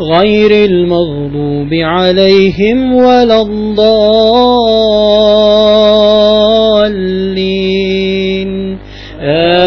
غير المغضوب عليهم ولا الضالين. آمين.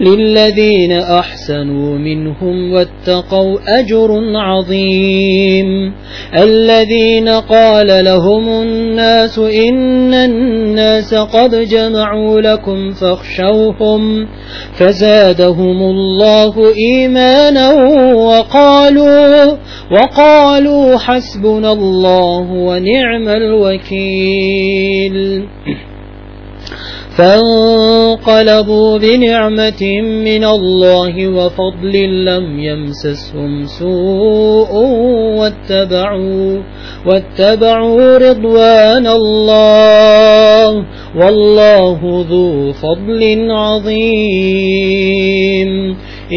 للذين أحسنوا منهم واتقوا أجر عظيم. الذين قال لهم الناس إن الناس قد جمعوا لكم فاخشوهم فزادهم الله إيمانا وقالوا وقالوا حسبنا الله ونعم الوكيل. فانقلبوا بنعمة من الله وفضل لم يمسسهم سوء واتبعوا واتبعوا رضوان الله والله ذو فضل عظيم.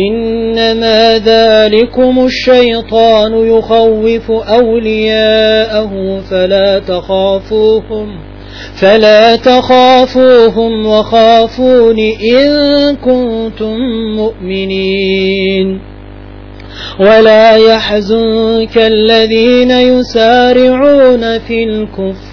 إنما ذلكم الشيطان يخوف أولياءه فلا تخافوهم. فلا تخافوهم وخافون إن كنتم مؤمنين. ولا يحزنك الذين يسارعون في الكفر.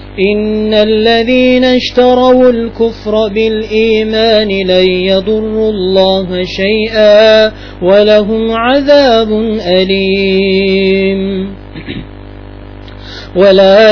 إن الذين اشتروا الكفر بالإيمان لن يضروا الله شيئا ولهم عذاب أليم ولا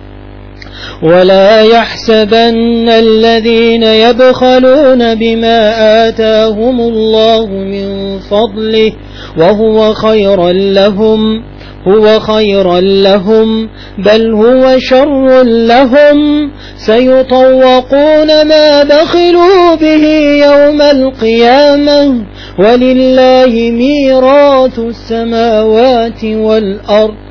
ولا يحسبن الذين يبخلون بما آتاهم الله من فضله وهو خيرا لهم هو خيرا لهم بل هو شر لهم. سيطوقون ما بخلوا به يوم القيامة ولله ميراث السماوات والأرض.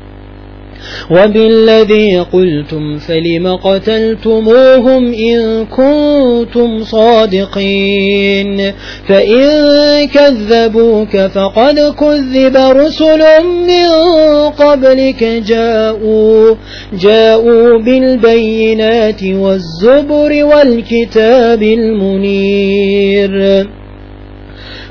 وبالذي قلتم فلم قتلتموهم إن كنتم صادقين فإن كذبوك فقد كذب رسل من قبلك جاءوا جاءوا بالبينات والزبر والكتاب المنير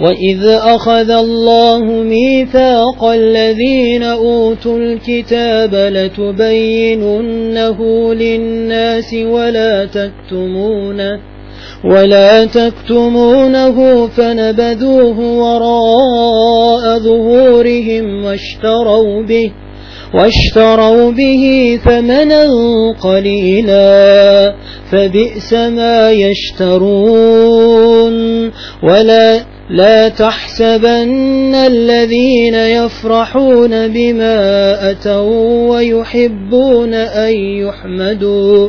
وإذ أخذ الله ميثاق الذين أوتوا الكتاب لتبيننه للناس ولا تكتمونه ولا تكتمونه فنبذوه وراء ظهورهم واشتروا به واشتروا به ثمنا قليلا فبئس ما يشترون ولا لا تحسبن الذين يفرحون بما أتوا ويحبون أن يحمدوا.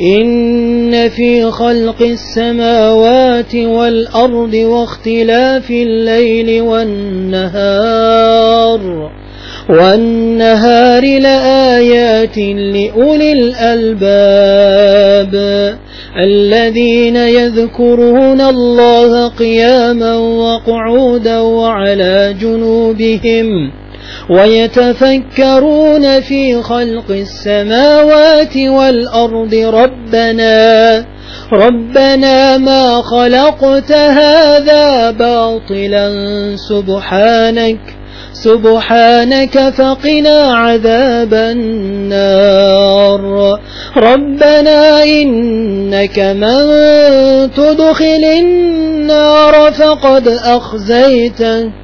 إن في خلق السماوات والأرض واختلاف الليل والنهار والنهار لآيات لأولي الألباب الذين يذكرون الله قياما وقعودا وعلى جنوبهم ويتفكرون في خلق السماوات والأرض. ربنا ربنا ما خلقت هذا باطلا. سبحانك سبحانك فقنا عذاب النار. ربنا إنك من تدخل النار فقد أخزيته.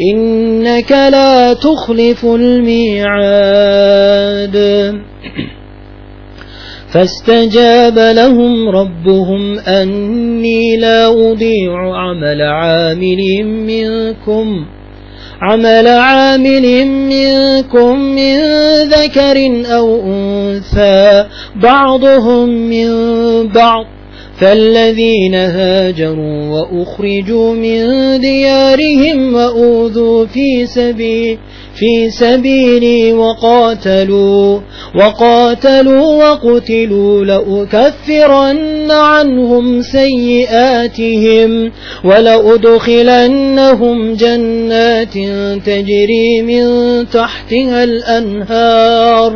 إنك لا تخلف الميعاد. فاستجاب لهم ربهم أني لا أضيع عمل عامل منكم عمل عامل منكم من ذكر أو أنثى بعضهم من بعض. فالذين هاجروا وأخرجوا من ديارهم وأوذوا في سبيل في سبيلي وقاتلوا وقاتلوا وقتلوا لأكفرن عنهم سيئاتهم ولأدخلنهم جنات تجري من تحتها الأنهار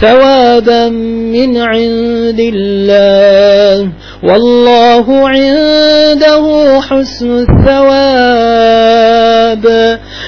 ثوابا من عند الله والله عنده حسن الثواب.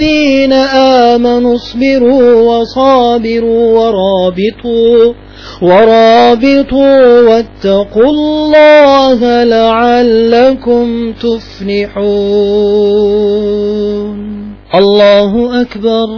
الذين آمنوا اصبروا وصابروا ورابطوا ورابطوا واتقوا الله لعلكم تفلحون. الله أكبر.